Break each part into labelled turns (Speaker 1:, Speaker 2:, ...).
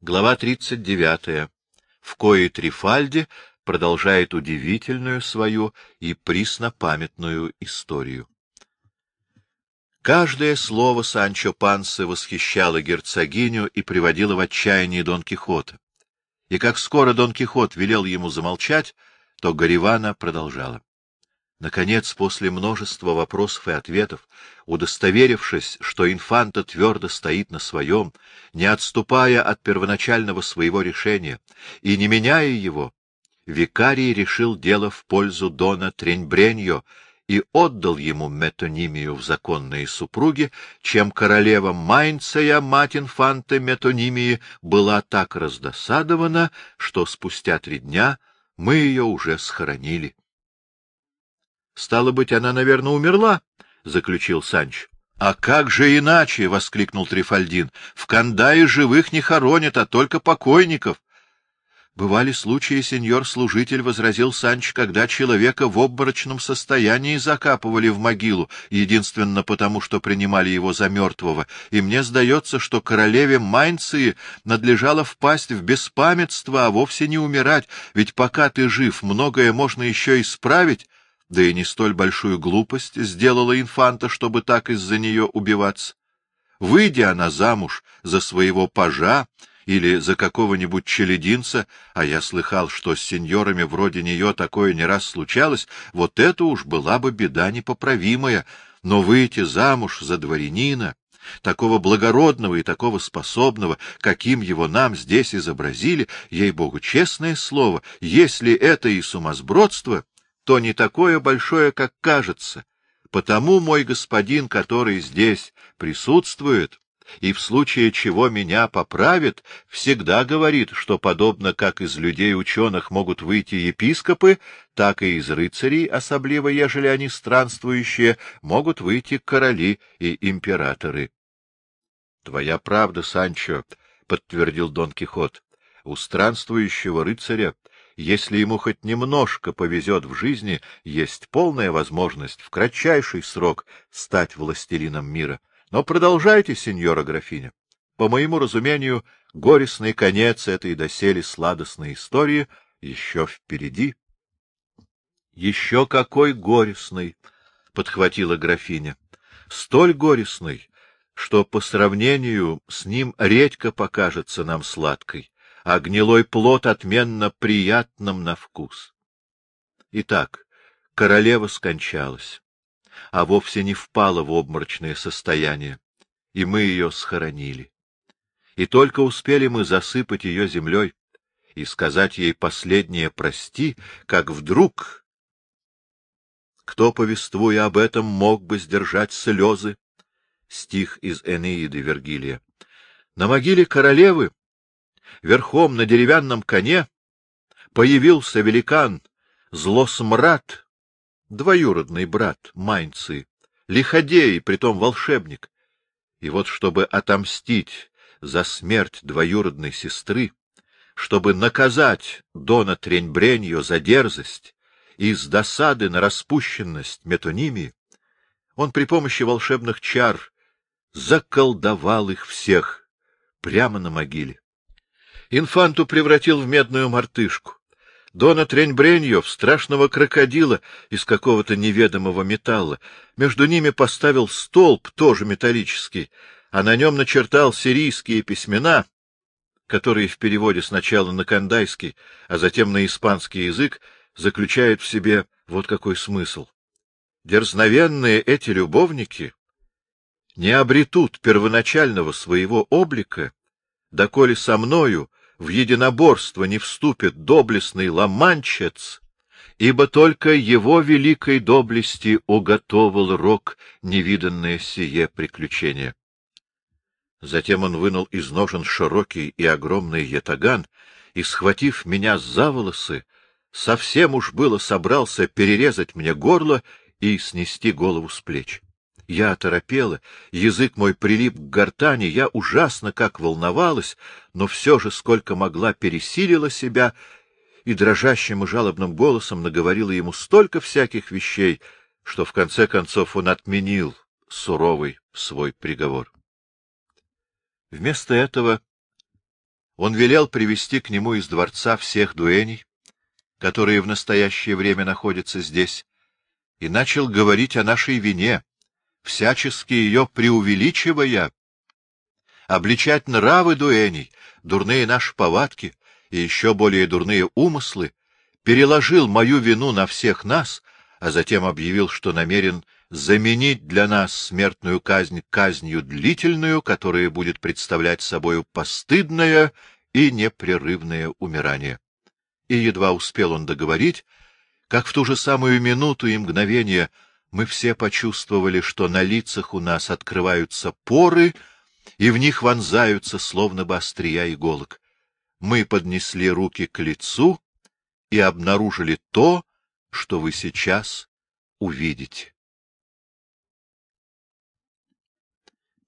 Speaker 1: Глава 39. В кое Трифальде продолжает удивительную свою и приснопамятную историю. Каждое слово Санчо Пансы восхищало герцогиню и приводило в отчаяние Дон Кихота. И как скоро Дон Кихот велел ему замолчать, то Гаривана продолжала. Наконец, после множества вопросов и ответов, удостоверившись, что инфанта твердо стоит на своем, не отступая от первоначального своего решения и не меняя его, викарий решил дело в пользу Дона Треньбреньо и отдал ему метонимию в законные супруги, чем королева Майнцея, мать инфанта метонимии, была так раздосадована, что спустя три дня мы ее уже схоронили. Стало быть, она, наверное, умерла, — заключил Санч. — А как же иначе? — воскликнул Трифальдин. — В Кандае живых не хоронят, а только покойников. Бывали случаи, сеньор-служитель, — возразил Санч, — когда человека в обморочном состоянии закапывали в могилу, единственно потому, что принимали его за мертвого, и мне сдается, что королеве Майнции надлежало впасть в беспамятство, а вовсе не умирать, ведь пока ты жив, многое можно еще исправить, да и не столь большую глупость сделала инфанта, чтобы так из-за нее убиваться. Выйдя она замуж за своего пажа или за какого-нибудь челединца, а я слыхал, что с сеньорами вроде нее такое не раз случалось, вот это уж была бы беда непоправимая, но выйти замуж за дворянина, такого благородного и такого способного, каким его нам здесь изобразили, ей-богу, честное слово, если это и сумасбродство, то не такое большое, как кажется. Потому мой господин, который здесь присутствует, и в случае чего меня поправит, всегда говорит, что подобно как из людей-ученых могут выйти епископы, так и из рыцарей, особливо ежели они странствующие, могут выйти короли и императоры. — Твоя правда, Санчо, — подтвердил Дон Кихот. — У странствующего рыцаря если ему хоть немножко повезет в жизни, есть полная возможность в кратчайший срок стать властелином мира. Но продолжайте, сеньора графиня. По моему разумению, горестный конец этой доселе сладостной истории еще впереди. — Еще какой горестный! — подхватила графиня. — Столь горестный, что по сравнению с ним редька покажется нам сладкой а гнилой плод отменно приятным на вкус. Итак, королева скончалась, а вовсе не впала в обморочное состояние, и мы ее схоронили. И только успели мы засыпать ее землей и сказать ей последнее «прости», как вдруг... Кто, повествуя об этом, мог бы сдержать слезы? Стих из Энеиды Вергилия. На могиле королевы верхом на деревянном коне появился великан Злосмрад, двоюродный брат Майнцы, лиходей, притом волшебник. И вот чтобы отомстить за смерть двоюродной сестры, чтобы наказать Дона Треньбреньо за дерзость и с досады на распущенность метонимии, он при помощи волшебных чар заколдовал их всех прямо на могиле. Инфанту превратил в медную мартышку. Дона Треньбреньо в страшного крокодила из какого-то неведомого металла. Между ними поставил столб, тоже металлический, а на нем начертал сирийские письмена, которые в переводе сначала на кандайский, а затем на испанский язык заключают в себе вот какой смысл. Дерзновенные эти любовники не обретут первоначального своего облика, доколе со мною в единоборство не вступит доблестный ломанчец, ибо только его великой доблести уготовал рок невиданное сие приключение. Затем он вынул из ножен широкий и огромный ятаган и, схватив меня за волосы, совсем уж было собрался перерезать мне горло и снести голову с плеч. Я оторопела, язык мой прилип к гортани, я ужасно как волновалась, но все же, сколько могла, пересилила себя и дрожащим и жалобным голосом наговорила ему столько всяких вещей, что в конце концов он отменил суровый свой приговор. Вместо этого он велел привести к нему из дворца всех дуэней, которые в настоящее время находятся здесь, и начал говорить о нашей вине, всячески ее преувеличивая, обличать нравы дуэней, дурные наши повадки и еще более дурные умыслы, переложил мою вину на всех нас, а затем объявил, что намерен заменить для нас смертную казнь казнью длительную, которая будет представлять собою постыдное и непрерывное умирание. И едва успел он договорить, как в ту же самую минуту и мгновение мы все почувствовали, что на лицах у нас открываются поры, и в них вонзаются, словно бы острия иголок. Мы поднесли руки к лицу и обнаружили то, что вы сейчас увидите.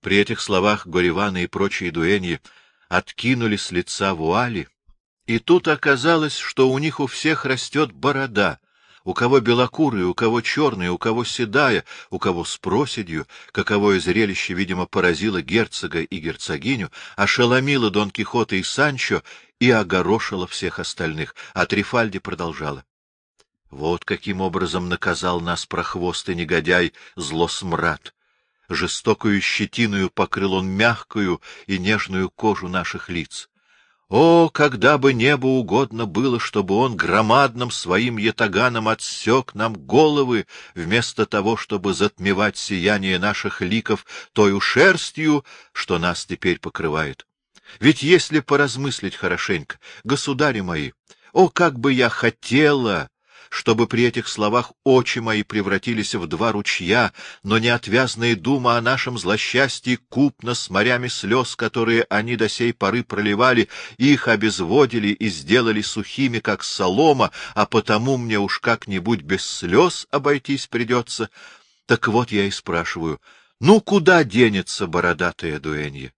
Speaker 1: При этих словах Гореваны и прочие дуэньи откинули с лица вуали, и тут оказалось, что у них у всех растет борода, у кого белокурая, у кого черная, у кого седая, у кого с проседью, каковое зрелище, видимо, поразило герцога и герцогиню, ошеломило Дон Кихота и Санчо и огорошило всех остальных, а Трифальди продолжала. Вот каким образом наказал нас прохвостый негодяй злосмрад. Жестокую щетиною покрыл он мягкую и нежную кожу наших лиц. О, когда бы небу угодно было, чтобы он громадным своим ятаганом отсек нам головы, вместо того, чтобы затмевать сияние наших ликов той шерстью, что нас теперь покрывает. Ведь если поразмыслить хорошенько, государи мои, о, как бы я хотела, чтобы при этих словах очи мои превратились в два ручья, но неотвязная дума о нашем злосчастье купно с морями слез, которые они до сей поры проливали, их обезводили и сделали сухими, как солома, а потому мне уж как-нибудь без слез обойтись придется. Так вот я и спрашиваю, ну куда денется бородатая дуэнья?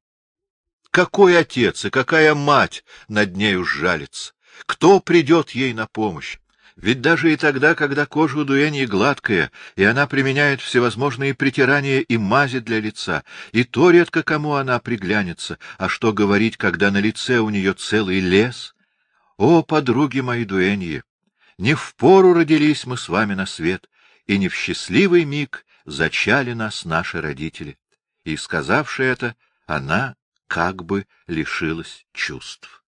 Speaker 1: Какой отец и какая мать над нею сжалится? Кто придет ей на помощь? Ведь даже и тогда, когда кожа у дуэньи гладкая, и она применяет всевозможные притирания и мази для лица, и то редко кому она приглянется, а что говорить, когда на лице у нее целый лес? О, подруги мои дуэньи! Не в пору родились мы с вами на свет, и не в счастливый миг зачали нас наши родители. И, сказавши это, она как бы лишилась чувств.